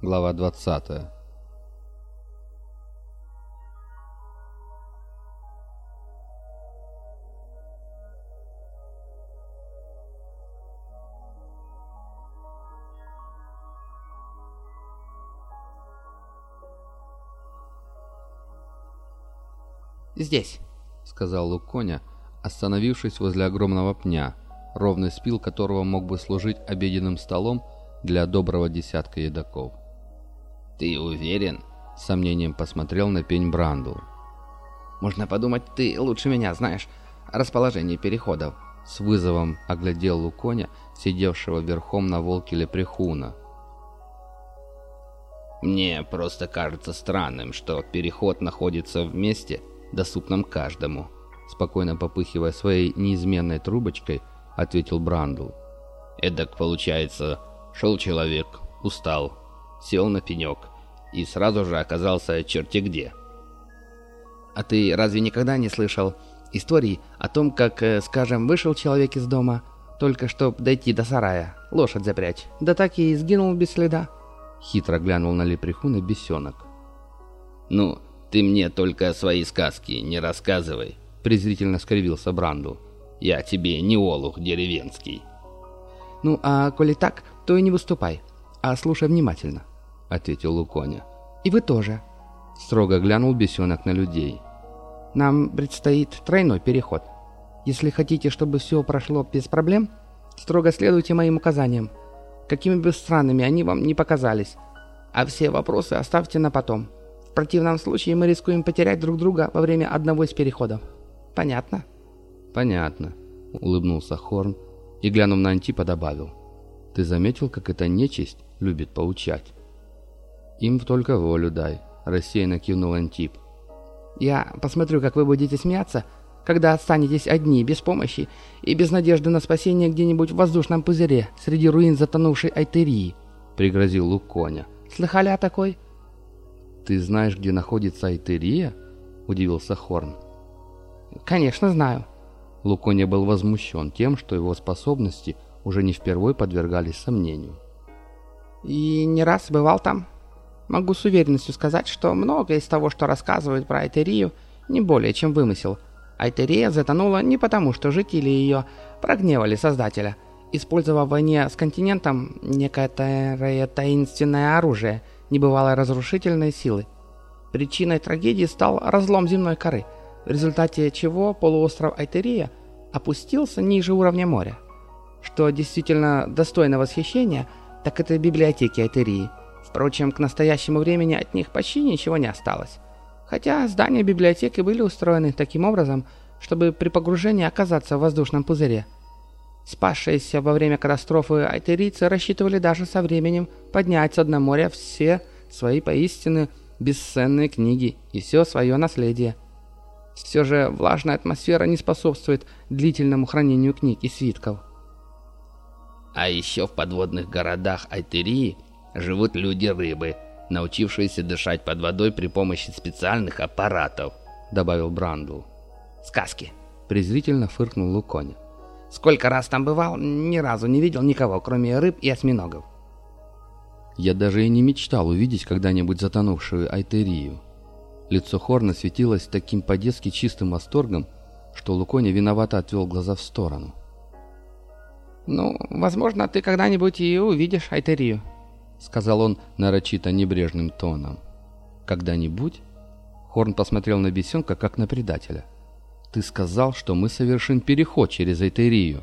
Глава 20 «Здесь», — сказал Луконя, остановившись возле огромного пня, ровный спил которого мог бы служить обеденным столом для доброго десятка едоков. «Ты уверен?» — с сомнением посмотрел на пень Брандл. «Можно подумать, ты лучше меня знаешь расположение переходов». С вызовом оглядел Луконя, сидевшего верхом на волке лепрехуна. «Мне просто кажется странным, что переход находится в месте, доступном каждому», спокойно попыхивая своей неизменной трубочкой, ответил Брандл. «Эдак получается, шел человек, устал, сел на пенек и сразу же оказался черти где». «А ты разве никогда не слышал истории о том, как, э, скажем, вышел человек из дома, только чтоб дойти до сарая, лошадь запрячь, да так и сгинул без следа?» Хитро глянул на лепрехуна бесенок. «Ну, ты мне только свои сказки не рассказывай», — презрительно скривился Брандл. «Я тебе не олух деревенский». «Ну, а коли так, то и не выступай, а слушай внимательно», — ответил Луконя. «И вы тоже», — строго глянул бесенок на людей. «Нам предстоит тройной переход. Если хотите, чтобы все прошло без проблем, строго следуйте моим указаниям, какими бы странными они вам не показались, а все вопросы оставьте на потом. В противном случае мы рискуем потерять друг друга во время одного из переходов. Понятно?» «Понятно», — улыбнулся Хорн и, глянув на Антипа, добавил. «Ты заметил, как эта нечисть любит поучать?» «Им только волю дай», — рассеянно кивнул Антип. «Я посмотрю, как вы будете смеяться, когда останетесь одни, без помощи и без надежды на спасение где-нибудь в воздушном пузыре среди руин затонувшей Айтерии», — пригрозил Луконя. «Слыхали о такой?» «Ты знаешь, где находится Айтерия?» — удивился Хорн. «Конечно знаю». Луконя был возмущен тем, что его способности уже не впервой подвергались сомнению. «И не раз бывал там. Могу с уверенностью сказать, что многое из того, что рассказывают про Айтерию, не более чем вымысел. Айтерия затонула не потому, что жители ее прогневали Создателя, использовав в войне с континентом некое таинственное оружие небывалой разрушительной силы. Причиной трагедии стал разлом земной коры – в результате чего полуостров Айтерия опустился ниже уровня моря. Что действительно достойно восхищения, так это библиотеки Айтерии. Впрочем, к настоящему времени от них почти ничего не осталось. Хотя здания библиотеки были устроены таким образом, чтобы при погружении оказаться в воздушном пузыре. Спасшиеся во время катастрофы айтерийцы рассчитывали даже со временем поднять с дна моря все свои поистине бесценные книги и все свое наследие – все же влажная атмосфера не способствует длительному хранению книг и свитков. А еще в подводных городах Айтерии живут люди-рыбы, научившиеся дышать под водой при помощи специальных аппаратов, добавил Брандл. Сказки, презрительно фыркнул Луконя. Сколько раз там бывал, ни разу не видел никого, кроме рыб и осьминогов. Я даже и не мечтал увидеть когда-нибудь затонувшую Айтерию. Лицо Хорна светилось таким по-детски чистым восторгом, что Луконя виновато отвел глаза в сторону. «Ну, возможно, ты когда-нибудь и увидишь Айтерию», — сказал он нарочито небрежным тоном. «Когда-нибудь?» Хорн посмотрел на бесенка, как на предателя. «Ты сказал, что мы совершим переход через Айтерию».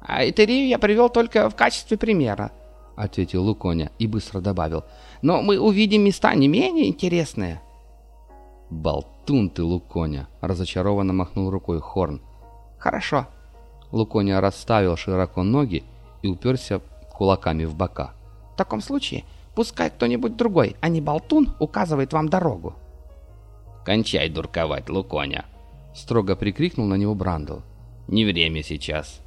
«Айтерию я привел только в качестве примера», — ответил Луконя и быстро добавил. «Но мы увидим места не менее интересные». «Болтун ты, Луконя!» — разочарованно махнул рукой Хорн. «Хорошо». Луконя расставил широко ноги и уперся кулаками в бока. «В таком случае пускай кто-нибудь другой, а не Болтун, указывает вам дорогу». «Кончай дурковать, Луконя!» — строго прикрикнул на него Брандл. «Не время сейчас».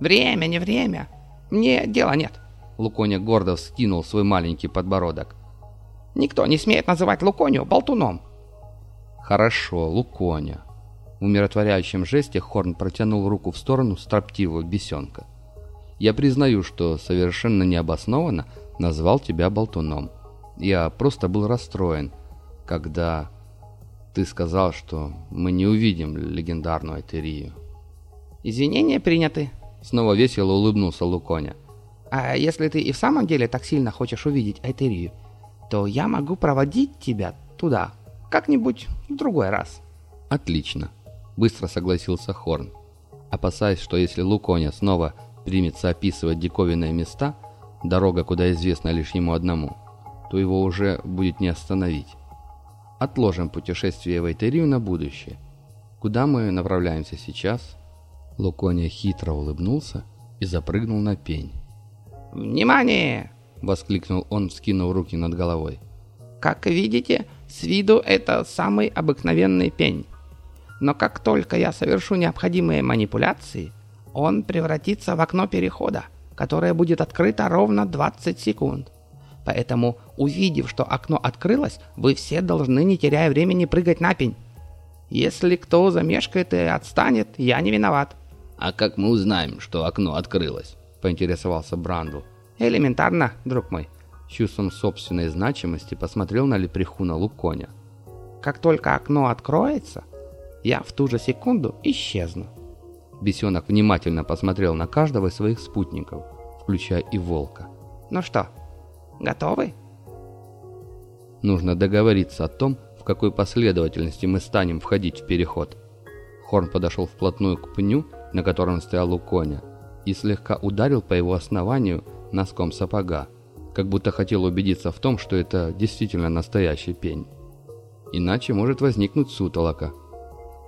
«Время, не время. Мне дела нет». Луконя гордо вскинул свой маленький подбородок. Никто не смеет называть Луконию болтуном. Хорошо, Луконя. В умиротворяющем жесте Хорн протянул руку в сторону строптивого бесенка. Я признаю, что совершенно необоснованно назвал тебя болтуном. Я просто был расстроен, когда ты сказал, что мы не увидим легендарную Айтерию. «Извинения приняты», — снова весело улыбнулся Луконя. «А если ты и в самом деле так сильно хочешь увидеть Айтерию, то я могу проводить тебя туда как-нибудь в другой раз». «Отлично», — быстро согласился Хорн, опасаясь, что если Луконя снова примется описывать диковинные места, дорога куда известна лишь ему одному, то его уже будет не остановить. Отложим путешествие в Эйтерию на будущее. Куда мы направляемся сейчас?» Лукония хитро улыбнулся и запрыгнул на пень. «Внимание!» — воскликнул он, вскинув руки над головой. «Как видите, с виду это самый обыкновенный пень. Но как только я совершу необходимые манипуляции, он превратится в окно перехода, которое будет открыто ровно 20 секунд. Поэтому, увидев, что окно открылось, вы все должны, не теряя времени, прыгать на пень. Если кто замешкает и отстанет, я не виноват. «А как мы узнаем, что окно открылось?» — поинтересовался Брандл. «Элементарно, друг мой». чувством собственной значимости посмотрел на лепрехуна Луконя. «Как только окно откроется, я в ту же секунду исчезну». Бесенок внимательно посмотрел на каждого из своих спутников, включая и волка. «Ну что, готовы?» Нужно договориться о том, в какой последовательности мы станем входить в переход. Хорн подошел вплотную к пню на котором стоял у коня, и слегка ударил по его основанию носком сапога, как будто хотел убедиться в том, что это действительно настоящий пень. Иначе может возникнуть сутолока.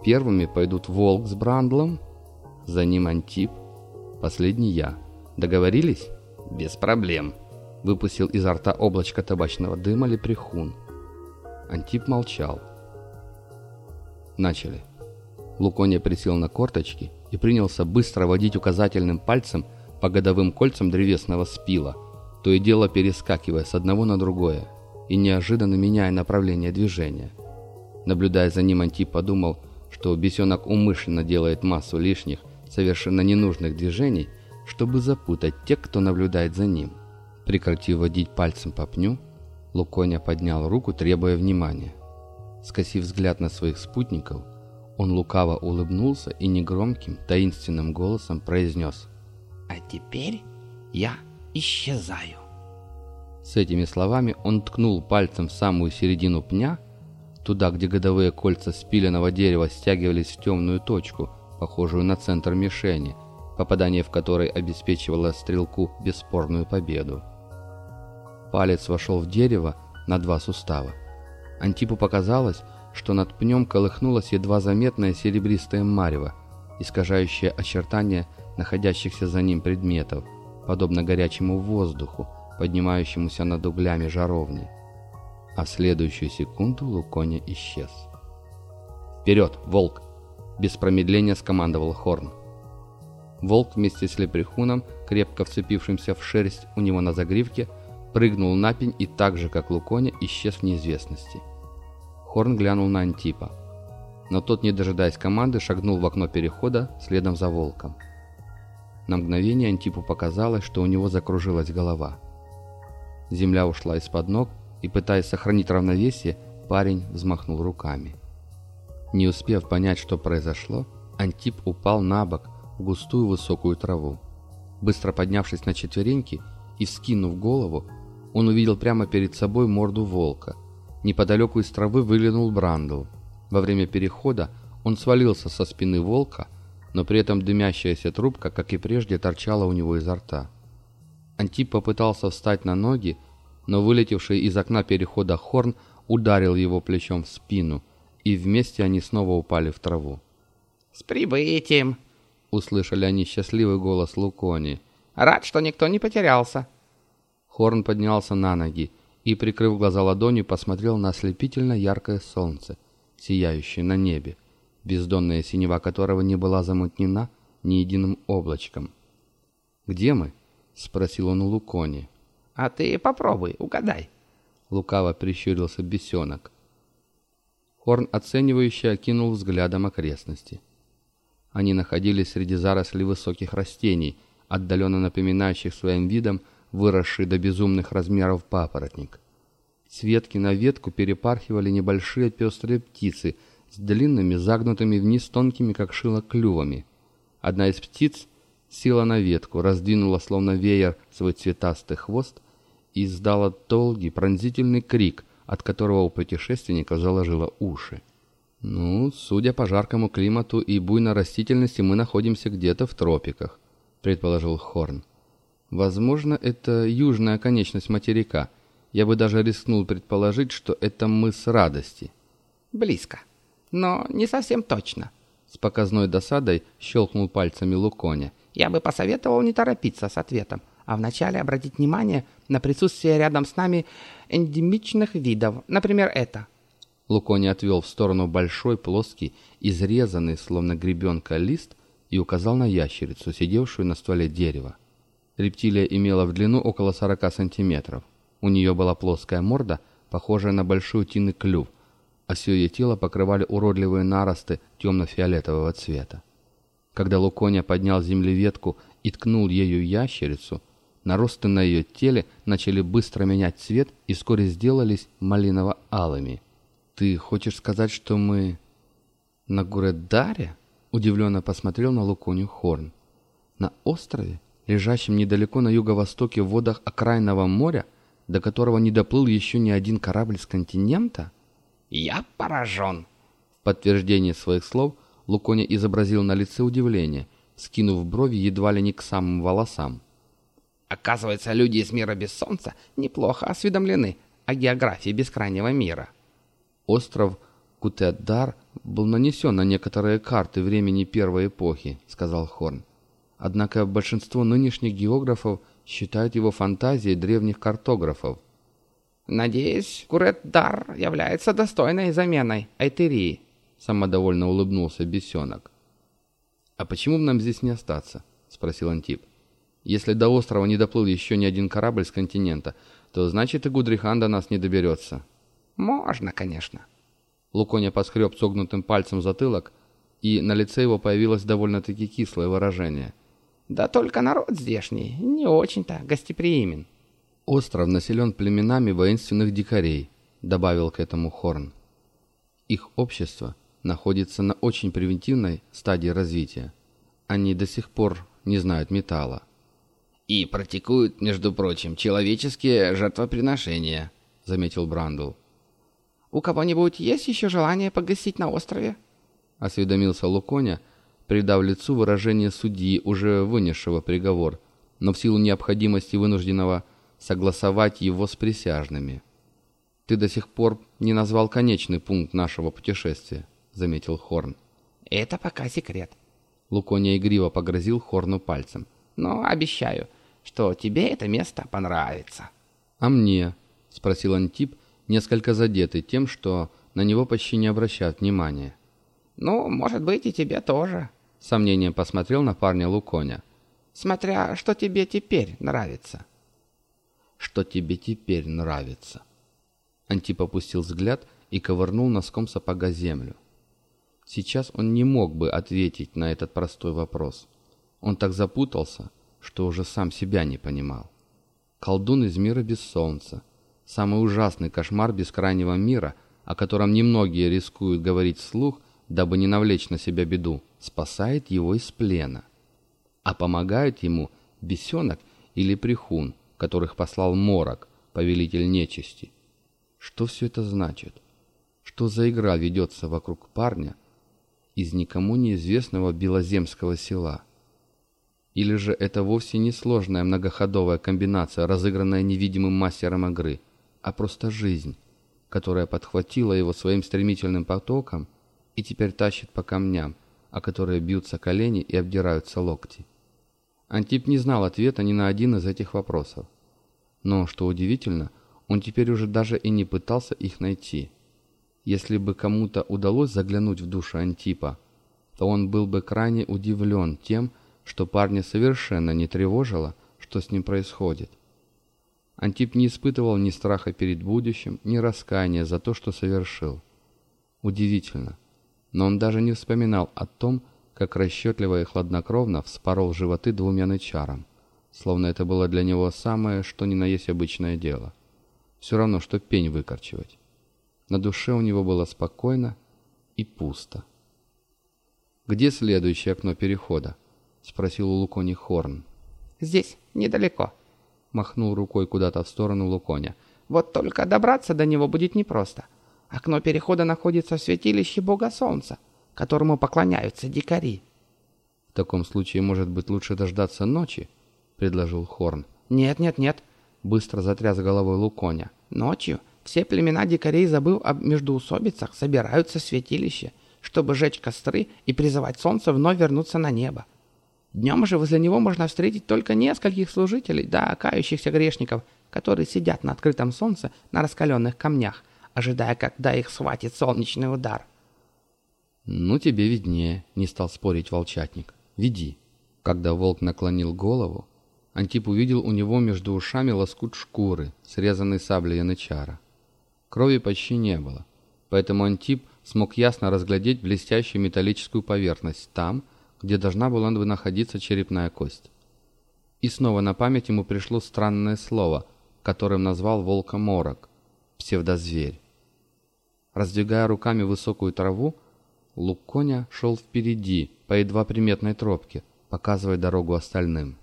Первыми пойдут Волк с Брандлом, за ним Антип, последний я. Договорились? Без проблем. Выпустил изо рта облачко табачного дыма лепрехун. Антип молчал. Начали. Лукония присел на корточки и принялся быстро водить указательным пальцем по годовым кольцам древесного спила, то и дело перескакивая с одного на другое и неожиданно меняя направление движения. Наблюдая за ним, Антип подумал, что бесенок умышленно делает массу лишних, совершенно ненужных движений, чтобы запутать тех, кто наблюдает за ним. Прекратив водить пальцем по пню, Луконя поднял руку, требуя внимания. Скосив взгляд на своих спутников, он лукаво улыбнулся и негромким, таинственным голосом произнес «А теперь я исчезаю». С этими словами он ткнул пальцем в самую середину пня, туда, где годовые кольца спиленного дерева стягивались в темную точку, похожую на центр мишени, попадание в которой обеспечивало стрелку бесспорную победу. Палец вошел в дерево на два сустава. Антипу показалось, что над пнем колыхнулось едва заметное серебристое марево, искажающее очертания находящихся за ним предметов, подобно горячему воздуху, поднимающемуся над углями жаровни. А в следующую секунду Луконя исчез. «Вперед, волк!» – без промедления скомандовал Хорн. Волк вместе с лепрехуном, крепко вцепившимся в шерсть у него на загривке, прыгнул на пень и так же, как Луконя, исчез в неизвестности. Хорн глянул на Антипа. Но тот, не дожидаясь команды, шагнул в окно перехода следом за волком. На мгновение Антипу показалось, что у него закружилась голова. Земля ушла из-под ног, и, пытаясь сохранить равновесие, парень взмахнул руками. Не успев понять, что произошло, Антип упал на бок в густую высокую траву. Быстро поднявшись на четвереньки и вскинув голову, он увидел прямо перед собой морду волка – Неподалеку из травы выглянул Брандл. Во время перехода он свалился со спины волка, но при этом дымящаяся трубка, как и прежде, торчала у него изо рта. Антип попытался встать на ноги, но вылетевший из окна перехода Хорн ударил его плечом в спину, и вместе они снова упали в траву. «С прибытием!» — услышали они счастливый голос Лукони. «Рад, что никто не потерялся!» Хорн поднялся на ноги и, прикрыв глаза ладонью, посмотрел на ослепительно яркое солнце, сияющее на небе, бездонная синева которого не была замутнена ни единым облачком. «Где мы?» — спросил он у Лукони. «А ты попробуй, угадай». Лукаво прищурился бесенок. Хорн оценивающе окинул взглядом окрестности. Они находились среди зарослей высоких растений, отдаленно напоминающих своим видом выросший до безумных размеров папоротник. С ветки на ветку перепархивали небольшие пестрые птицы с длинными, загнутыми вниз тонкими, как шило, клювами. Одна из птиц села на ветку, раздвинула словно веер свой цветастый хвост и издала долгий пронзительный крик, от которого у путешественников заложило уши. «Ну, судя по жаркому климату и буйной растительности, мы находимся где-то в тропиках», — предположил Хорн. «Возможно, это южная конечность материка. Я бы даже рискнул предположить, что это мыс радости». «Близко. Но не совсем точно», — с показной досадой щелкнул пальцами Луконя. «Я бы посоветовал не торопиться с ответом, а вначале обратить внимание на присутствие рядом с нами эндемичных видов, например, это». Лукони отвел в сторону большой, плоский, изрезанный, словно гребенка, лист и указал на ящерицу, сидевшую на стволе дерева. Рептилия имела в длину около 40 сантиметров. У нее была плоская морда, похожая на большой утиный клюв, а все ее тело покрывали уродливые наросты темно-фиолетового цвета. Когда Луконя поднял с земли ветку и ткнул ею ящерицу, наросты на ее теле начали быстро менять цвет и вскоре сделались малиново-алыми – «Ты хочешь сказать, что мы...» «На Гуредаре?» — удивленно посмотрел на Луконю Хорн. «На острове, лежащем недалеко на юго-востоке в водах окраинного моря, до которого не доплыл еще ни один корабль с континента?» «Я поражен!» В подтверждение своих слов Луконя изобразил на лице удивление, скинув брови едва ли не к самым волосам. «Оказывается, люди из мира без солнца неплохо осведомлены о географии бескрайнего мира». «Остров Кутедар был нанесен на некоторые карты времени первой эпохи», — сказал Хорн. «Однако большинство нынешних географов считают его фантазией древних картографов». «Надеюсь, Куретдар является достойной заменой Айтерии», — самодовольно улыбнулся бесенок. «А почему бы нам здесь не остаться?» — спросил Антип. «Если до острова не доплыл еще ни один корабль с континента, то значит и Гудрихан до нас не доберется». «Можно, конечно». Луконя поскреб согнутым пальцем затылок, и на лице его появилось довольно-таки кислое выражение. «Да только народ здешний не очень-то гостеприимен». «Остров населен племенами воинственных дикарей», — добавил к этому Хорн. «Их общество находится на очень превентивной стадии развития. Они до сих пор не знают металла». «И практикуют, между прочим, человеческие жертвоприношения», — заметил Брандл. «У кого-нибудь есть еще желание погостить на острове?» — осведомился Луконя, придав лицу выражение судьи, уже вынесшего приговор, но в силу необходимости вынужденного согласовать его с присяжными. «Ты до сих пор не назвал конечный пункт нашего путешествия», — заметил Хорн. «Это пока секрет». Луконя игриво погрозил Хорну пальцем. «Но обещаю, что тебе это место понравится». «А мне?» — спросил Антип, — несколько задетый тем, что на него почти не обращают внимания. «Ну, может быть, и тебе тоже», — сомнением посмотрел на парня Луконя. «Смотря, что тебе теперь нравится». «Что тебе теперь нравится?» Антип опустил взгляд и ковырнул носком сапога землю. Сейчас он не мог бы ответить на этот простой вопрос. Он так запутался, что уже сам себя не понимал. Колдун из мира без солнца, Самый ужасный кошмар бескрайнего мира, о котором немногие рискуют говорить вслух, дабы не навлечь на себя беду, спасает его из плена. А помогают ему бесенок или прихун, которых послал Морок, повелитель нечисти. Что все это значит? Что за игра ведется вокруг парня из никому неизвестного белоземского села? Или же это вовсе не сложная многоходовая комбинация, разыгранная невидимым мастером игры – а просто жизнь, которая подхватила его своим стремительным потоком и теперь тащит по камням, о которые бьются колени и обдираются локти. Антип не знал ответа ни на один из этих вопросов. Но, что удивительно, он теперь уже даже и не пытался их найти. Если бы кому-то удалось заглянуть в душу Антипа, то он был бы крайне удивлен тем, что парня совершенно не тревожило, что с ним происходит. Антип не испытывал ни страха перед будущим, ни раскаяния за то, что совершил. Удивительно, но он даже не вспоминал о том, как расчетливо и хладнокровно вспорол животы двумя нычарам, словно это было для него самое, что ни на есть обычное дело. Все равно, что пень выкорчевать. На душе у него было спокойно и пусто. «Где следующее окно перехода?» — спросил у Лукони Хорн. «Здесь, недалеко», — махнул рукой куда-то в сторону Луконя. «Вот только добраться до него будет непросто. Окно перехода находится в святилище Бога Солнца, которому поклоняются дикари». «В таком случае, может быть, лучше дождаться ночи?» — предложил Хорн. «Нет, нет, нет», — быстро затряс головой Луконя. «Ночью все племена дикарей, забыв об междуусобицах, собираются в святилище, чтобы жечь костры и призывать солнце вновь вернуться на небо. Днем же возле него можно встретить только нескольких служителей, да кающихся грешников, которые сидят на открытом солнце на раскаленных камнях, ожидая, когда их схватит солнечный удар. «Ну, тебе виднее», — не стал спорить волчатник. «Веди». Когда волк наклонил голову, Антип увидел у него между ушами лоскут шкуры, срезанный саблей янычара. Крови почти не было, поэтому Антип смог ясно разглядеть блестящую металлическую поверхность там, где должна была бы находиться черепная кость. И снова на память ему пришло странное слово, которым назвал волка морок – псевдозверь. Раздвигая руками высокую траву, лук коня шел впереди по едва приметной тропке – показывая дорогу остальным.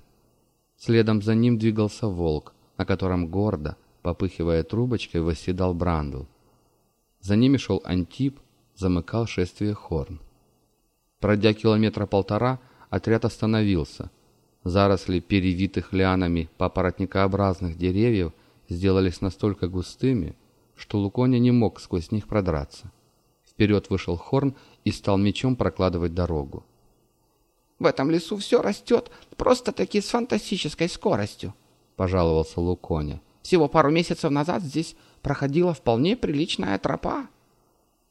Следом за ним двигался волк, на котором гордо, попыхивая трубочкой, восседал Брандл. За ними шел Антип, замыкал шествие Хорн. Пройдя километра полтора, отряд остановился. Заросли перевитых лианами папоротникообразных деревьев сделались настолько густыми, что Луконя не мог сквозь них продраться. Вперед вышел Хорн и стал мечом прокладывать дорогу. В этом лесу все растет просто-таки с фантастической скоростью», — пожаловался Луконя. «Всего пару месяцев назад здесь проходила вполне приличная тропа».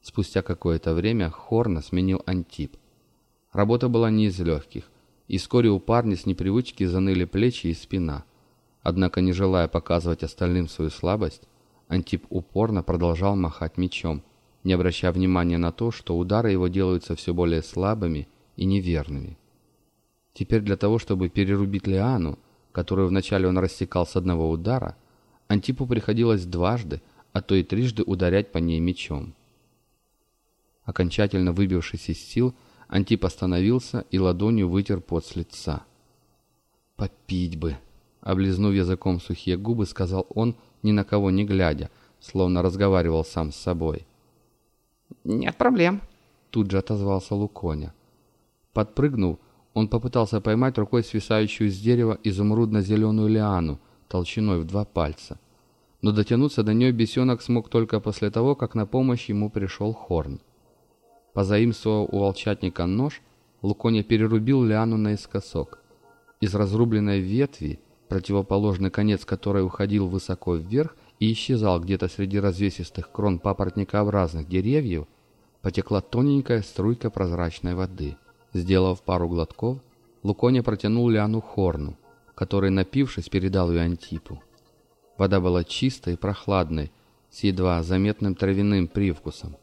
Спустя какое-то время Хорна сменил Антип. Работа была не из легких, и вскоре у парня с непривычки заныли плечи и спина. Однако, не желая показывать остальным свою слабость, Антип упорно продолжал махать мечом, не обращая внимания на то, что удары его делаются все более слабыми и неверными. Теперь для того, чтобы перерубить лиану, которую вначале он рассекал с одного удара, Антипу приходилось дважды, а то и трижды ударять по ней мечом. Окончательно выбившись из сил, Антип остановился и ладонью вытер пот с лица. «Попить бы!» Облизнув языком сухие губы, сказал он, ни на кого не глядя, словно разговаривал сам с собой. «Нет проблем», — тут же отозвался Луконя. Подпрыгнув, он попытался поймать рукой свисающую с дерева изумрудно-зеленую лиану толщиной в два пальца. Но дотянуться до нее бесенок смог только после того, как на помощь ему пришел Хорн. Позаимствовав у волчатника нож, Луконя перерубил лиану наискосок. Из разрубленной ветви, противоположный конец которой уходил высоко вверх и исчезал где-то среди развесистых крон папоротникообразных деревьев, потекла тоненькая струйка прозрачной воды. Сделав пару глотков, Луконя протянул Лиану Хорну, который, напившись, передал ее Антипу. Вода была чистой и прохладной, с едва заметным травяным привкусом.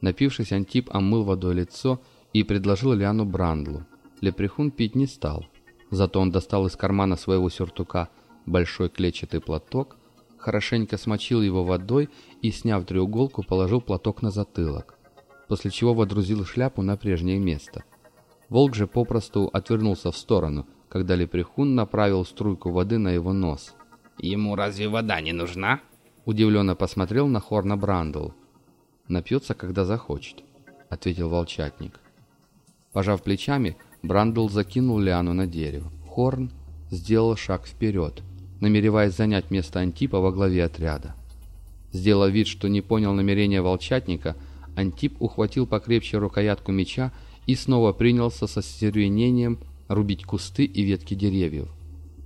Напившись, Антип омыл водой лицо и предложил Лиану Брандлу. Лепрехун пить не стал. Зато он достал из кармана своего сюртука большой клетчатый платок, хорошенько смочил его водой и, сняв треуголку, положил платок на затылок, после чего водрузил шляпу на прежнее место – Волк же попросту отвернулся в сторону, когда лепрехун направил струйку воды на его нос. «Ему разве вода не нужна?» Удивленно посмотрел на Хорна Брандл. «Напьется, когда захочет», — ответил волчатник. Пожав плечами, Брандл закинул Лиану на дерево. Хорн сделал шаг вперед, намереваясь занять место Антипа во главе отряда. Сделав вид, что не понял намерения волчатника, Антип ухватил покрепче рукоятку меча и снова принялся со стервенением рубить кусты и ветки деревьев.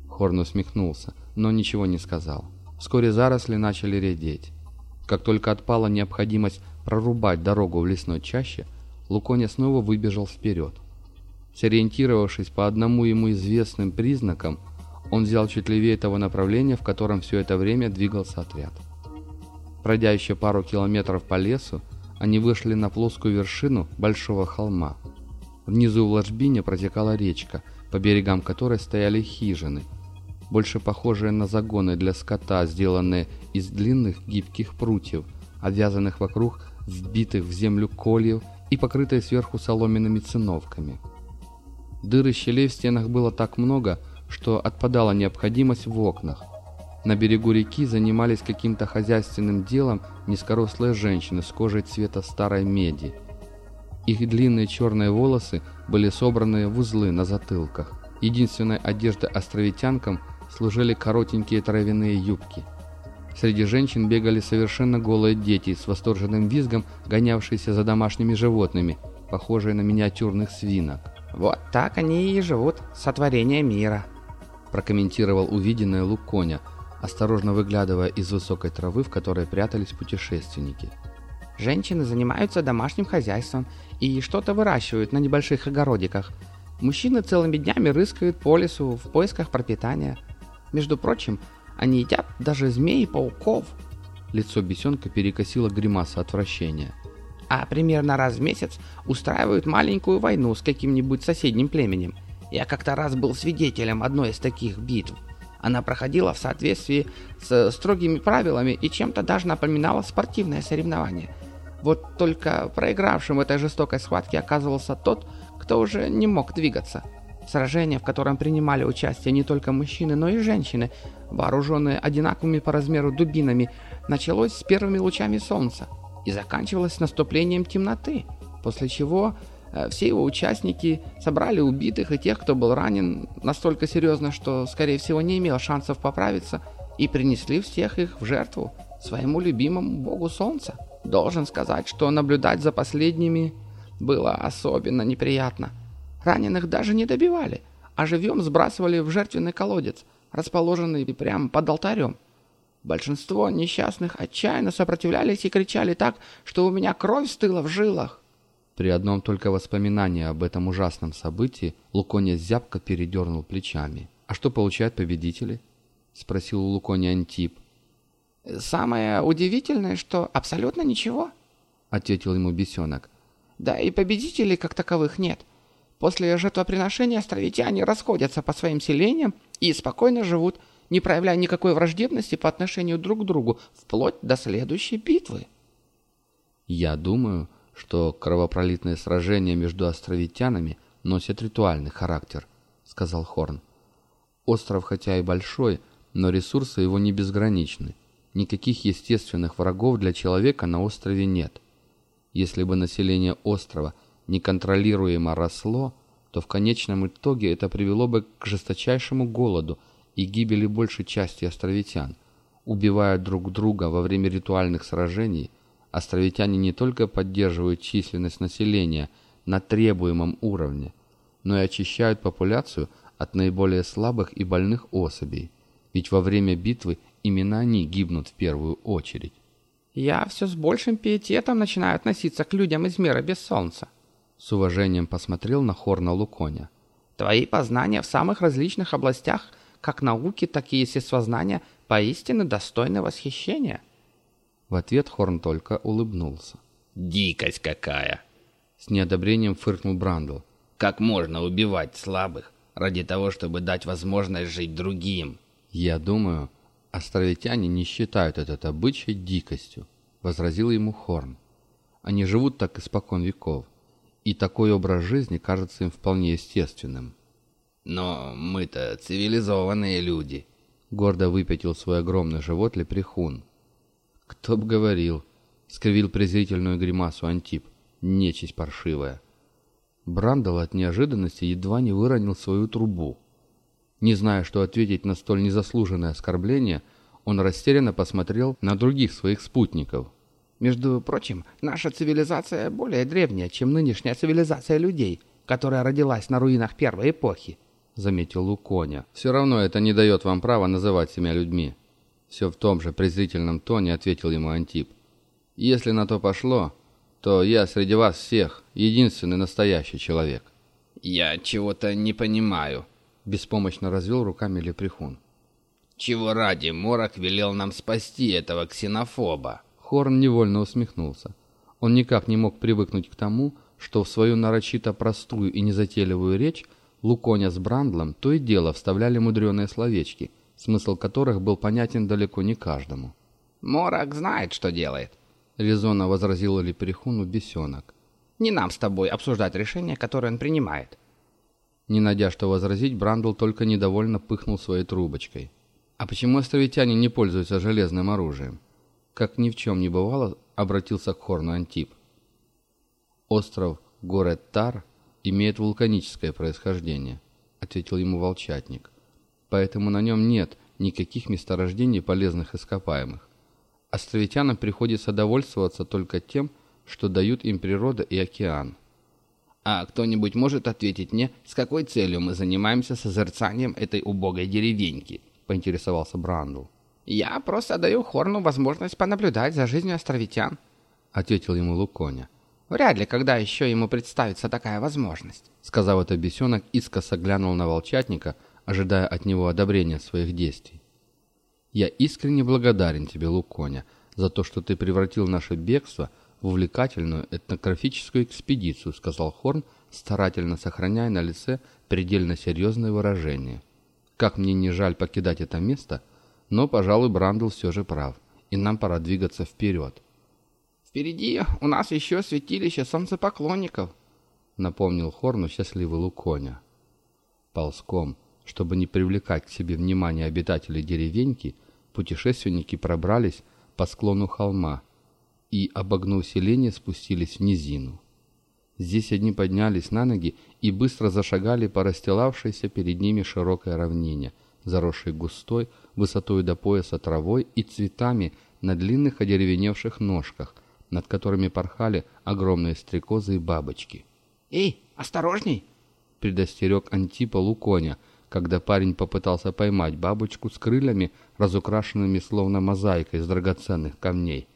Хорн усмехнулся, но ничего не сказал. Вскоре заросли начали редеть. Как только отпала необходимость прорубать дорогу в лесной чаще, Луконя снова выбежал вперед. Сориентировавшись по одному ему известным признакам, он взял чуть левее того направления, в котором все это время двигался отряд. Пройдя еще пару километров по лесу, они вышли на плоскую вершину большого холма. Внизу в ложбине протекала речка, по берегам которой стояли хижины, больше похожие на загоны для скота, сделанные из длинных гибких прутьев, обвязанных вокруг вбитых в землю кольев и покрытые сверху соломенными циновками. Дыр и щелей в стенах было так много, что отпадала необходимость в окнах. На берегу реки занимались каким-то хозяйственным делом низкорослые женщины с кожей цвета старой меди. Их длинные черные волосы были собраны в узлы на затылках. Единственной одеждой островитянкам служили коротенькие травяные юбки. Среди женщин бегали совершенно голые дети с восторженным визгом, гонявшиеся за домашними животными, похожие на миниатюрных свинок. «Вот так они и живут, сотворение мира», – прокомментировал увиденное Луконя, осторожно выглядывая из высокой травы, в которой прятались путешественники. «Женщины занимаются домашним хозяйством и что-то выращивают на небольших огородиках. Мужчины целыми днями рыскают по лесу в поисках пропитания. Между прочим, они едят даже змей и пауков». Лицо бесенка перекосило гримаса отвращения а примерно раз в месяц устраивают маленькую войну с каким-нибудь соседним племенем. Я как-то раз был свидетелем одной из таких битв. Она проходила в соответствии с строгими правилами и чем-то даже напоминала спортивное соревнование. Вот только проигравшим в этой жестокой схватке оказывался тот, кто уже не мог двигаться. Сражение, в котором принимали участие не только мужчины, но и женщины, вооруженные одинаковыми по размеру дубинами, началось с первыми лучами солнца и заканчивалось наступлением темноты, после чего э, все его участники собрали убитых и тех, кто был ранен настолько серьезно, что, скорее всего, не имел шансов поправиться, и принесли всех их в жертву своему любимому богу солнца. Должен сказать, что наблюдать за последними было особенно неприятно. Раненых даже не добивали, а живьем сбрасывали в жертвенный колодец, расположенный прямо под алтарем. Большинство несчастных отчаянно сопротивлялись и кричали так, что у меня кровь стыла в жилах. При одном только воспоминании об этом ужасном событии Лукония зябко передернул плечами. «А что получают победители?» — спросил у Лукония Антип. «Самое удивительное, что абсолютно ничего», — ответил ему бесенок. «Да и победителей как таковых нет. После жертвоприношения островитяне расходятся по своим селениям и спокойно живут, не проявляя никакой враждебности по отношению друг к другу, вплоть до следующей битвы. Я думаю, что кровопролитные сражения между островитянами носят ритуальный характер, сказал Хорн. Остров хотя и большой, но ресурсы его не безграничны. Никаких естественных врагов для человека на острове нет. Если бы население острова неконтролируемо росло, то в конечном итоге это привело бы к жесточайшему голоду – и гибели большей части островитян. Убивая друг друга во время ритуальных сражений, островитяне не только поддерживают численность населения на требуемом уровне, но и очищают популяцию от наиболее слабых и больных особей, ведь во время битвы именно они гибнут в первую очередь. «Я все с большим пиететом начинаю относиться к людям из мира без солнца», с уважением посмотрел на Хорна Луконя. «Твои познания в самых различных областях как науки, так и естествознания поистине достойны восхищения». В ответ Хорн только улыбнулся. «Дикость какая!» С неодобрением фыркнул Брандл. «Как можно убивать слабых ради того, чтобы дать возможность жить другим?» «Я думаю, островитяне не считают этот обычай дикостью», — возразил ему Хорн. «Они живут так испокон веков, и такой образ жизни кажется им вполне естественным». Но мы-то цивилизованные люди. Гордо выпятил свой огромный живот лепрехун. Кто б говорил, скривил презрительную гримасу Антип. Нечисть паршивая. Брандал от неожиданности едва не выронил свою трубу. Не зная, что ответить на столь незаслуженное оскорбление, он растерянно посмотрел на других своих спутников. «Между прочим, наша цивилизация более древняя, чем нынешняя цивилизация людей, которая родилась на руинах первой эпохи», — заметил Луконя. «Все равно это не дает вам права называть себя людьми». Все в том же презрительном тоне ответил ему Антип. «Если на то пошло, то я среди вас всех единственный настоящий человек». «Я чего-то не понимаю», — беспомощно развел руками Лепрехун. «Чего ради Морок велел нам спасти этого ксенофоба?» Хорн невольно усмехнулся. Он никак не мог привыкнуть к тому, что в свою нарочито простую и незатейливую речь Луконя с Брандлом то и дело вставляли мудреные словечки, смысл которых был понятен далеко не каждому. «Морок знает, что делает», — резонно возразил Лепрехуну бесенок. «Не нам с тобой обсуждать решение, которое он принимает». Не найдя что возразить, Брандл только недовольно пыхнул своей трубочкой. «А почему островитяне не пользуются железным оружием?» Как ни в чем не бывало, обратился к Хорну Антип. «Остров Горет-Тар имеет вулканическое происхождение», — ответил ему волчатник. «Поэтому на нем нет никаких месторождений полезных ископаемых. Островитянам приходится довольствоваться только тем, что дают им природа и океан. А кто-нибудь может ответить мне, с какой целью мы занимаемся созерцанием этой убогой деревеньки?» — поинтересовался Брандл. «Я просто даю Хорну возможность понаблюдать за жизнью островитян», — ответил ему Луконя. «Вряд ли, когда еще ему представится такая возможность». Сказав это, бесенок искоса глянул на волчатника, ожидая от него одобрения своих действий. «Я искренне благодарен тебе, Луконя, за то, что ты превратил наше бегство в увлекательную этнографическую экспедицию», сказал Хорн, старательно сохраняя на лице предельно серьезное выражение. «Как мне не жаль покидать это место», но, пожалуй, Брандл все же прав, и нам пора двигаться вперед. «Впереди у нас еще святилище солнцепоклонников», — напомнил Хорну счастливый Луконя. Ползком, чтобы не привлекать к себе внимание обитателей деревеньки, путешественники пробрались по склону холма и, обогнув селение, спустились в низину. Здесь одни поднялись на ноги и быстро зашагали по расстилавшейся перед ними широкой равнине, заросшей густой, высотой до пояса травой и цветами на длинных одеревеневших ножках, над которыми порхали огромные стрекозы и бабочки. «Эй, осторожней!» — предостерег Антипа Луконя, когда парень попытался поймать бабочку с крыльями, разукрашенными словно мозаикой из драгоценных камней.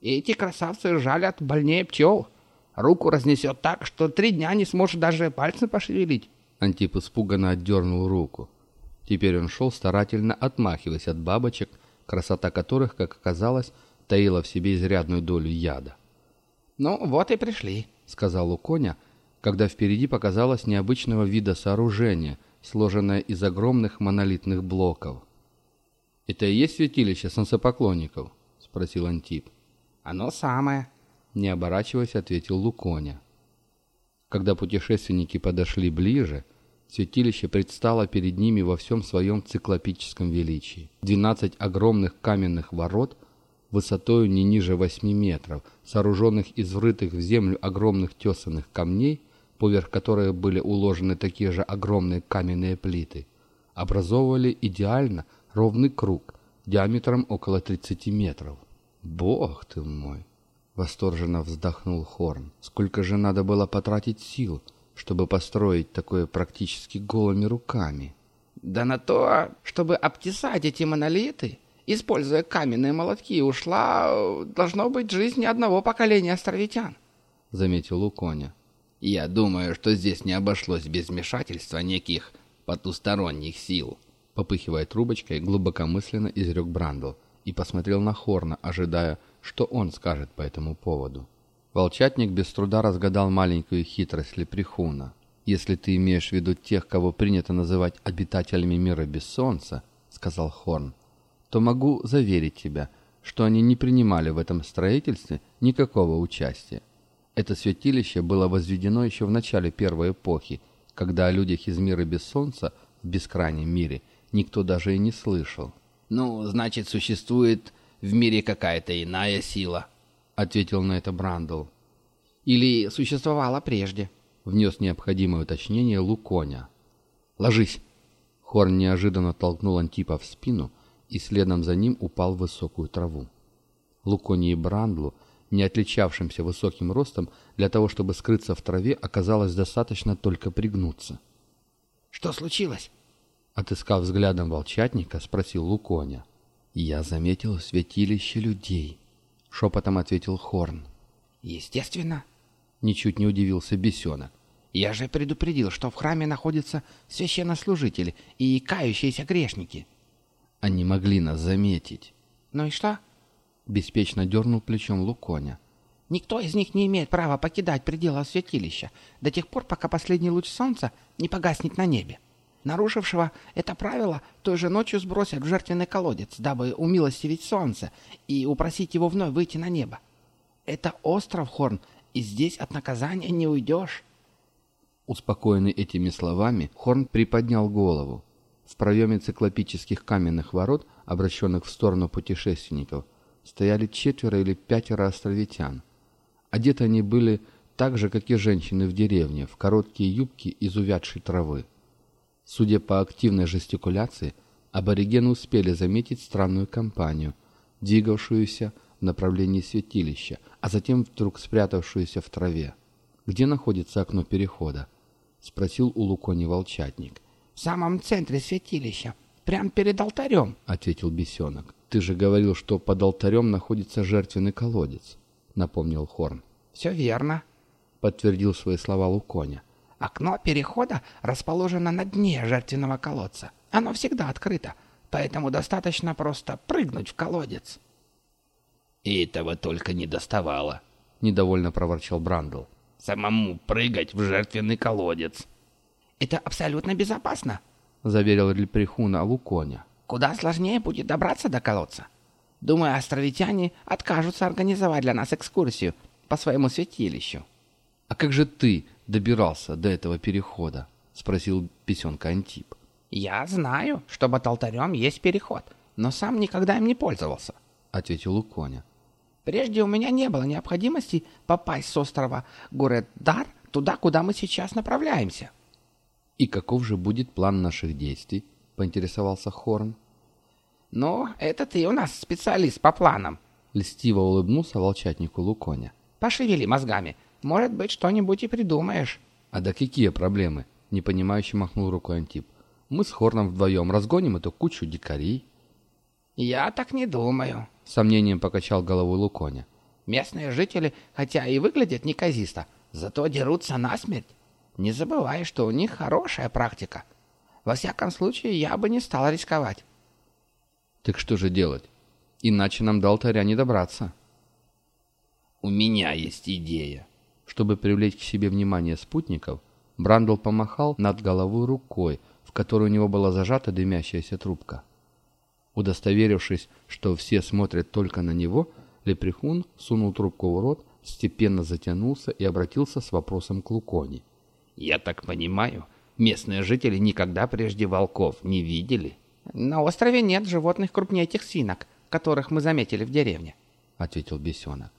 «Эти красавцы жалят больнее пчел. Руку разнесет так, что три дня не сможет даже пальцем пошевелить». Антип испуганно отдернул руку. Теперь он шел, старательно отмахиваясь от бабочек, красота которых, как оказалось, таила в себе изрядную долю яда. «Ну, вот и пришли», — сказал Луконя, когда впереди показалось необычного вида сооружение, сложенное из огромных монолитных блоков. «Это и есть святилище солнцепоклонников?» — спросил Антип. «Оно самое», — не оборачиваясь, ответил Луконя. Когда путешественники подошли ближе, Святилище предстало перед ними во всем своем циклопическом величии. Двенадцать огромных каменных ворот, высотою не ниже восьми метров, сооруженных из врытых в землю огромных тесанных камней, поверх которых были уложены такие же огромные каменные плиты, образовывали идеально ровный круг диаметром около 30 метров. «Бог ты мой!» — восторженно вздохнул Хорн. «Сколько же надо было потратить сил!» Чтобы построить такое практически голыми руками. Да на то, чтобы обтесать эти монолиты, используя каменные молотки, ушла, должно быть, жизнь одного поколения островитян, — заметил Луконя. Я думаю, что здесь не обошлось без вмешательства неких потусторонних сил. Попыхивая трубочкой, глубокомысленно изрек Брандл и посмотрел на Хорна, ожидая, что он скажет по этому поводу. Волчатник без труда разгадал маленькую хитрость Лепрехуна. «Если ты имеешь в виду тех, кого принято называть обитателями мира без солнца, — сказал Хорн, — то могу заверить тебя, что они не принимали в этом строительстве никакого участия. Это святилище было возведено еще в начале первой эпохи, когда о людях из мира без солнца в бескрайнем мире никто даже и не слышал. «Ну, значит, существует в мире какая-то иная сила», — ответил на это Брандл. «Или существовала прежде», — внес необходимое уточнение Луконя. «Ложись!» Хорн неожиданно толкнул Антипа в спину и следом за ним упал в высокую траву. Луконе и Брандлу, не отличавшимся высоким ростом, для того, чтобы скрыться в траве, оказалось достаточно только пригнуться. «Что случилось?» Отыскав взглядом волчатника, спросил Луконя. «Я заметил святилище людей», шепотом ответил Хорн. Естественно. Ничуть не удивился бесенок. Я же предупредил, что в храме находятся священнослужители и кающиеся грешники. Они могли нас заметить. Ну и что? Беспечно дернул плечом Луконя. Никто из них не имеет права покидать пределы святилища до тех пор, пока последний луч солнца не погаснет на небе. Нарушившего это правило той же ночью сбросят в жертвенный колодец, дабы умилостивить солнце и упросить его вновь выйти на небо. Это остров, Хорн, и здесь от наказания не уйдешь. Успокоенный этими словами, Хорн приподнял голову. В проеме циклопических каменных ворот, обращенных в сторону путешественников, стояли четверо или пятеро островитян. Одеты они были так же, как и женщины в деревне, в короткие юбки из увядшей травы. Судя по активной жестикуляции, аборигены успели заметить странную компанию, двигавшуюся в направлении святилища, а затем вдруг спрятавшуюся в траве. «Где находится окно перехода?» — спросил у Лукони волчатник. «В самом центре святилища, прямо перед алтарем», — ответил бесенок. «Ты же говорил, что под алтарем находится жертвенный колодец», — напомнил Хорн. «Все верно», — подтвердил свои слова Луконя. Окно перехода расположено на дне жертвенного колодца. Оно всегда открыто, поэтому достаточно просто прыгнуть в колодец. И этого только не доставало, — недовольно проворчал Брандл. Самому прыгать в жертвенный колодец. Это абсолютно безопасно, — заверил Леприхуна Луконя. Куда сложнее будет добраться до колодца. Думаю, островитяне откажутся организовать для нас экскурсию по своему святилищу. — А как же ты добирался до этого перехода? — спросил песенка Антип. — Я знаю, что под алтарем есть переход, но сам никогда им не пользовался, — ответил Луконя. — Прежде у меня не было необходимости попасть с острова Гурет-Дар туда, куда мы сейчас направляемся. — И каков же будет план наших действий? — поинтересовался Хорн. — Ну, это ты у нас специалист по планам, — льстиво улыбнулся волчатнику Луконя. — Пошевели мозгами. Может быть, что-нибудь и придумаешь. А да какие проблемы? Непонимающе махнул рукой Антип. Мы с Хорном вдвоем разгоним эту кучу дикарей. Я так не думаю. Сомнением покачал головой Луконя. Местные жители, хотя и выглядят неказисто, зато дерутся насмерть. Не забывай, что у них хорошая практика. Во всяком случае, я бы не стал рисковать. Так что же делать? Иначе нам до алтаря не добраться. У меня есть идея. Чтобы привлечь к себе внимание спутников, Брандл помахал над головой рукой, в которой у него была зажата дымящаяся трубка. Удостоверившись, что все смотрят только на него, Лепрехун сунул трубку в рот, степенно затянулся и обратился с вопросом к Лукони. «Я так понимаю, местные жители никогда прежде волков не видели?» «На острове нет животных крупнее этих свинок, которых мы заметили в деревне», — ответил бесенок.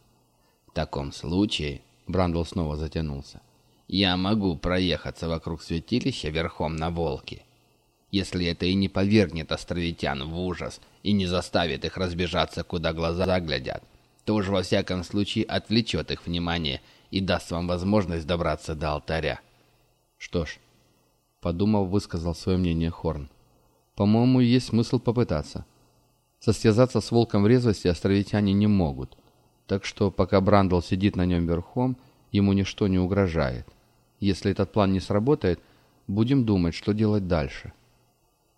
«В таком случае Брандл снова затянулся. «Я могу проехаться вокруг святилища верхом на волке. Если это и не повергнет островитян в ужас и не заставит их разбежаться, куда глаза заглядят, то уж во всяком случае отвлечет их внимание и даст вам возможность добраться до алтаря». «Что ж», — подумав, высказал свое мнение Хорн. «По-моему, есть смысл попытаться. Состязаться с волком в резвости островитяне не могут». Так что, пока Брандл сидит на нем верхом, ему ничто не угрожает. Если этот план не сработает, будем думать, что делать дальше.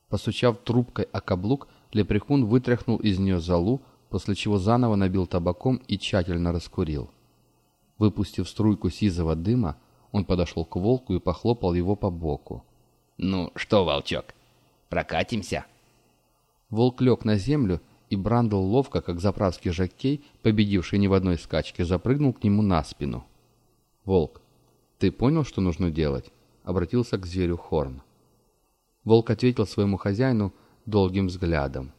Постучав трубкой о каблук, Лепрехун вытряхнул из нее залу, после чего заново набил табаком и тщательно раскурил. Выпустив струйку сизого дыма, он подошел к волку и похлопал его по боку. «Ну что, волчок, прокатимся?» Волк лег на землю и Брандл ловко, как заправский жокей, победивший ни в одной скачке, запрыгнул к нему на спину. «Волк, ты понял, что нужно делать?» — обратился к зверю Хорн. Волк ответил своему хозяину долгим взглядом.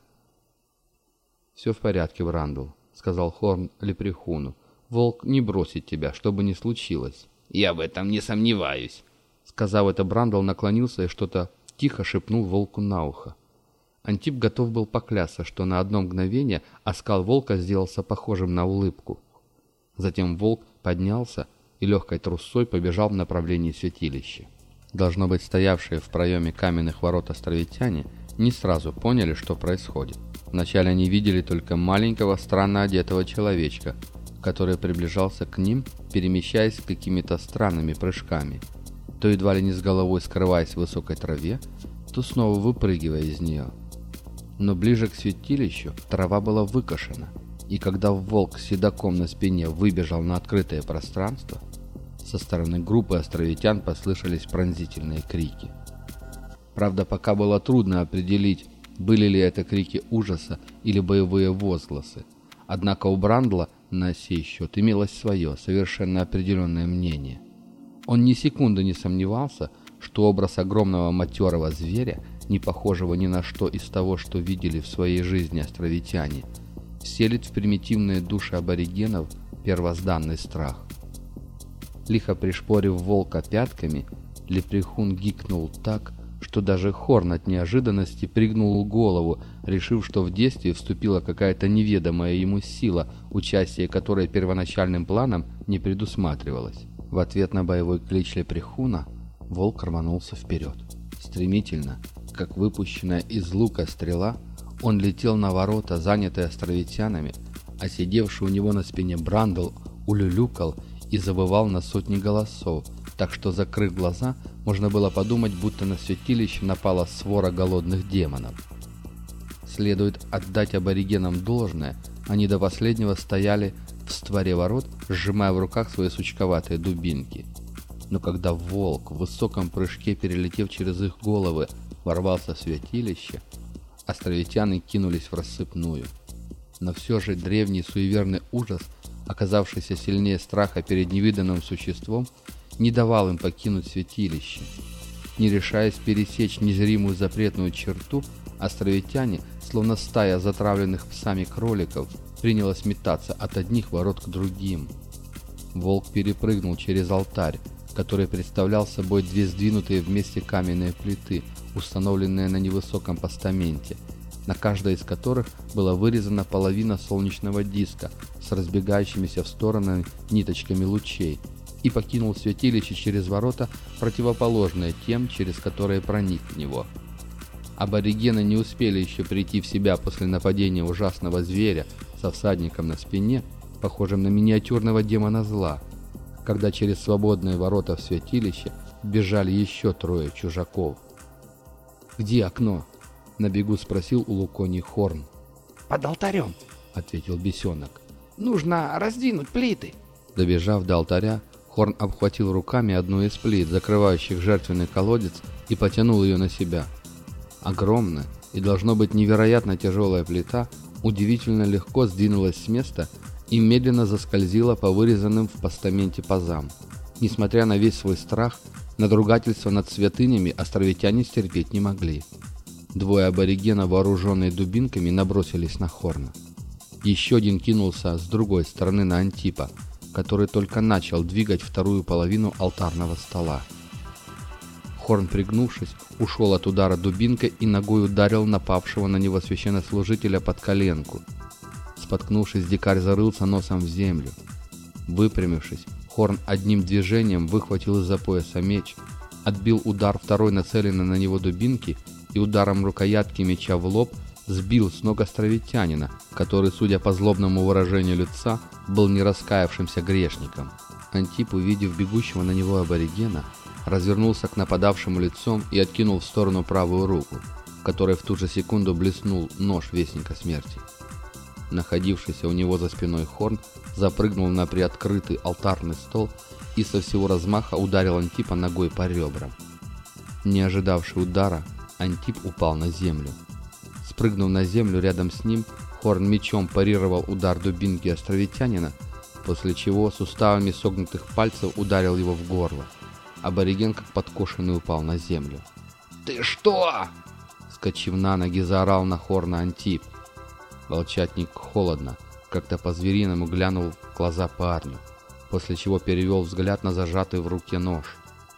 «Все в порядке, Брандл», — сказал Хорн Лепрехуну. «Волк не бросит тебя, что бы ни случилось». «Я в этом не сомневаюсь». Сказав это, Брандл наклонился и что-то тихо шепнул волку на ухо. Антип готов был поклясться, что на одно мгновение оскал волка сделался похожим на улыбку. Затем волк поднялся и легкой трусой побежал в направлении святилища. Должно быть, стоявшие в проеме каменных ворот островитяне не сразу поняли, что происходит. Вначале они видели только маленького странно одетого человечка, который приближался к ним, перемещаясь какими-то странными прыжками, то едва ли не с головой скрываясь в высокой траве, то снова выпрыгивая из нее но ближе к святилищу трава была выкошена, И когда волк с седаком на спине выбежал на открытое пространство, со стороны группы островитян послышались пронзительные крики. Правда, пока было трудно определить, были ли это крики ужаса или боевые возгласы. Однако у Брандла на сей счет имелось свое, совершенно определенное мнение. Он ни секунды не сомневался, что образ огромного матерого зверя, не похожего ни на что из того, что видели в своей жизни островитяне, вселит в примитивные души аборигенов первозданный страх. Лихо пришпорив волка пятками, лепрехун гикнул так, что даже Хорн от неожиданности пригнул голову, решив, что в действие вступила какая-то неведомая ему сила, участие которой первоначальным планом не предусматривалось. В ответ на боевой клич Лепрехуна волк рванулся вперед. Стремительно, как выпущенная из лука стрела, он летел на ворота, занятые островитянами, а сидевший у него на спине Брандл улюлюкал и забывал на сотни голосов, так что, закрыв глаза, можно было подумать, будто на святилище напала свора голодных демонов. Следует отдать аборигенам должное, они до последнего стояли в створе ворот, сжимая в руках свои сучковатые дубинки. Но когда волк в высоком прыжке, перелетев через их головы, ворвался в святилище, островитяне кинулись в рассыпную. Но все же древний суеверный ужас, оказавшийся сильнее страха перед невиданным существом, не давал им покинуть святилище. Не решаясь пересечь незримую запретную черту, островитяне, словно стая затравленных псами кроликов, принялась метаться от одних ворот к другим. Волк перепрыгнул через алтарь, который представлял собой две сдвинутые вместе каменные плиты, установленные на невысоком постаменте, на каждой из которых была вырезана половина солнечного диска с разбегающимися в стороны ниточками лучей, и покинул святилище через ворота, противоположные тем, через которые проник в него. Аборигены не успели еще прийти в себя после нападения ужасного зверя со всадником на спине, похожим на миниатюрного демона зла, когда через свободные ворота в святилище бежали еще трое чужаков. «Где окно?» — на бегу спросил у Лукони Хорн. «Под алтарем», — ответил бесенок. «Нужно раздвинуть плиты». Добежав до алтаря, Хорн обхватил руками одну из плит, закрывающих жертвенный колодец, и потянул ее на себя. Огромная и должно быть невероятно тяжелая плита удивительно легко сдвинулась с места и медленно заскользила по вырезанным в постаменте пазам. Несмотря на весь свой страх, надругательство над святынями островитяне стерпеть не могли. Двое аборигенов, вооруженные дубинками, набросились на Хорна. Еще один кинулся с другой стороны на Антипа – который только начал двигать вторую половину алтарного стола. Хорн, пригнувшись, ушел от удара дубинкой и ногой ударил напавшего на него священнослужителя под коленку. Споткнувшись, дикарь зарылся носом в землю. Выпрямившись, Хорн одним движением выхватил из-за пояса меч, отбил удар второй нацеленной на него дубинки и ударом рукоятки меча в лоб сбил с ног островитянина, который, судя по злобному выражению лица, был не раскаявшимся грешником. Антип, увидев бегущего на него аборигена, развернулся к нападавшему лицом и откинул в сторону правую руку, в которой в ту же секунду блеснул нож Вестника Смерти. Находившийся у него за спиной Хорн запрыгнул на приоткрытый алтарный стол и со всего размаха ударил Антипа ногой по ребрам. Не ожидавший удара, Антип упал на землю. Спрыгнув на землю рядом с ним, Хорн мечом парировал удар дубинки островитянина, после чего суставами согнутых пальцев ударил его в горло. Абориген, как подкошенный, упал на землю. «Ты что?» Скочив на ноги, заорал на Хорна Антип. Волчатник холодно, как-то по-звериному глянул в глаза парню, после чего перевел взгляд на зажатый в руке нож.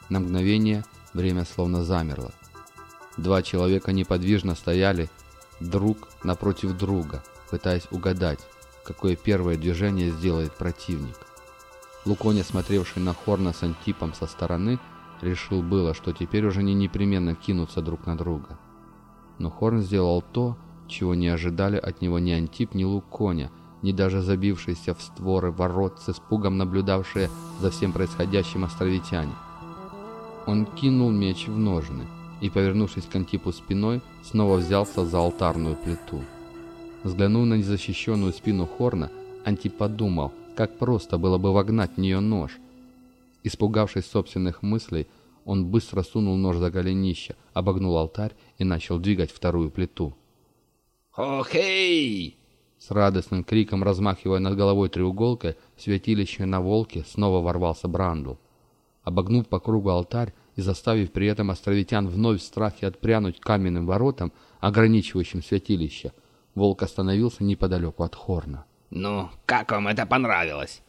На мгновение время словно замерло. Два человека неподвижно стояли, друг напротив друга, пытаясь угадать, какое первое движение сделает противник. Луконя, смотревший на Хорна с Антипом со стороны, решил было, что теперь уже не непременно кинутся друг на друга. Но Хорн сделал то, чего не ожидали от него ни Антип, ни Луконя, ни даже забившиеся в створы ворот с испугом наблюдавшие за всем происходящим островитяне. Он кинул меч в ножны, и, повернувшись к Антипу спиной, снова взялся за алтарную плиту. Взглянув на незащищенную спину Хорна, Антип подумал, как просто было бы вогнать в нее нож. Испугавшись собственных мыслей, он быстро сунул нож за голенище, обогнул алтарь и начал двигать вторую плиту. «О-хей!» С радостным криком, размахивая над головой треуголкой, в святилище на волке снова ворвался Брандл. Обогнув по кругу алтарь и заставив при этом островитян вновь в страхе отпрянуть каменным воротам, ограничивающим святилище, волк остановился неподалеку от Хорна. «Ну, как вам это понравилось?»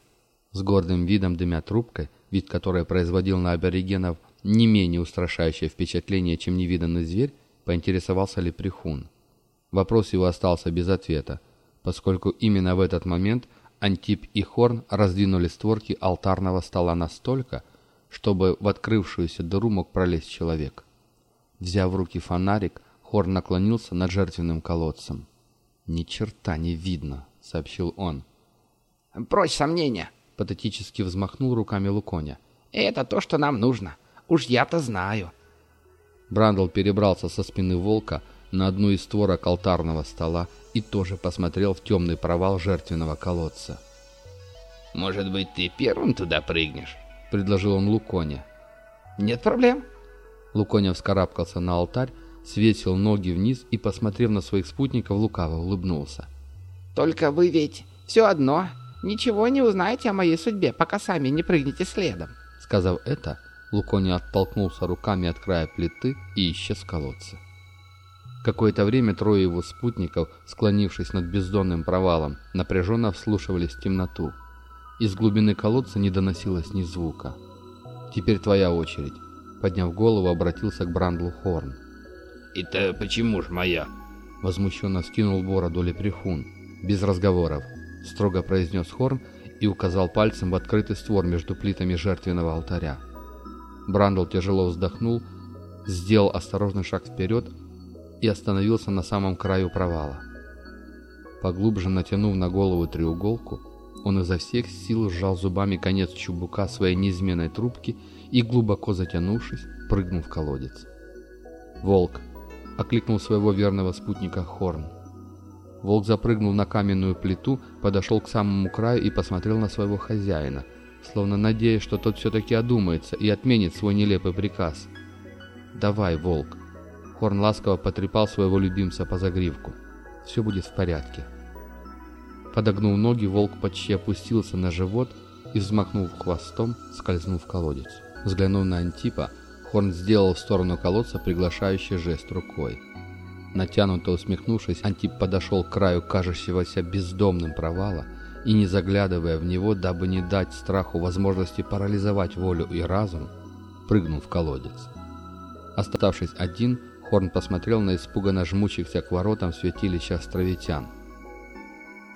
С гордым видом дымя трубкой, вид которой производил на аборигенов не менее устрашающее впечатление, чем невиданный зверь, поинтересовался Лепрехун. Вопрос его остался без ответа, поскольку именно в этот момент Антип и Хорн раздвинули створки алтарного стола настолько, чтобы в открывшуюся дыру мог пролезть человек. Взяв в руки фонарик, Хорн наклонился над жертвенным колодцем. «Ни черта не видно», — сообщил он. «Прочь сомнения!» — патетически взмахнул руками Луконя. «Это то, что нам нужно. Уж я-то знаю». Брандл перебрался со спины волка на одну из створок алтарного стола и тоже посмотрел в темный провал жертвенного колодца. «Может быть, ты первым туда прыгнешь?» — предложил он Луконе. «Нет проблем». Луконя вскарабкался на алтарь, свесил ноги вниз и, посмотрев на своих спутников, лукаво улыбнулся. «Только вы ведь все одно ничего не узнаете о моей судьбе, пока сами не прыгнете следом». Сказав это, Луконя оттолкнулся руками от края плиты и исчез в колодце. Какое-то время трое его спутников, склонившись над бездонным провалом, напряженно вслушивались в темноту. Из глубины колодца не доносилось ни звука. «Теперь твоя очередь», — подняв голову, обратился к Брандлу Хорн. «Это почему ж моя?» Возмущенно скинул бороду лепрехун. «Без разговоров», — строго произнес Хорн и указал пальцем в открытый створ между плитами жертвенного алтаря. Брандл тяжело вздохнул, сделал осторожный шаг вперед и остановился на самом краю провала. Поглубже натянув на голову треуголку, он изо всех сил сжал зубами конец чубука своей неизменной трубки и, глубоко затянувшись, прыгнул в колодец. «Волк!» — окликнул своего верного спутника Хорн. Волк запрыгнул на каменную плиту, подошел к самому краю и посмотрел на своего хозяина, словно надеясь, что тот все-таки одумается и отменит свой нелепый приказ. «Давай, волк!» Хорн ласково потрепал своего любимца по загривку. «Все будет в порядке». Подогнув ноги, волк почти опустился на живот и, взмахнув хвостом, скользнул в колодец. Взглянув на Антипа, Хорн сделал в сторону колодца приглашающий жест рукой. Натянуто усмехнувшись, Антип подошел к краю кажущегося бездомным провала и, не заглядывая в него, дабы не дать страху возможности парализовать волю и разум, прыгнул в колодец. Оставшись один, Хорн посмотрел на испуганно жмущихся к воротам святилища островитян.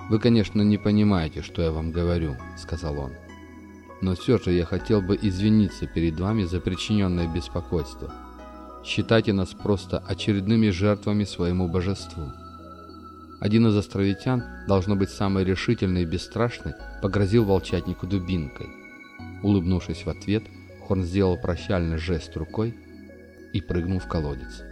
«Вы, конечно, не понимаете, что я вам говорю», — сказал он. «Но все же я хотел бы извиниться перед вами за причиненное беспокойство. Считайте нас просто очередными жертвами своему божеству». Один из островитян, должно быть самый решительный и бесстрашный, погрозил волчатнику дубинкой. Улыбнувшись в ответ, Хорн сделал прощальный жест рукой и прыгнул в колодец.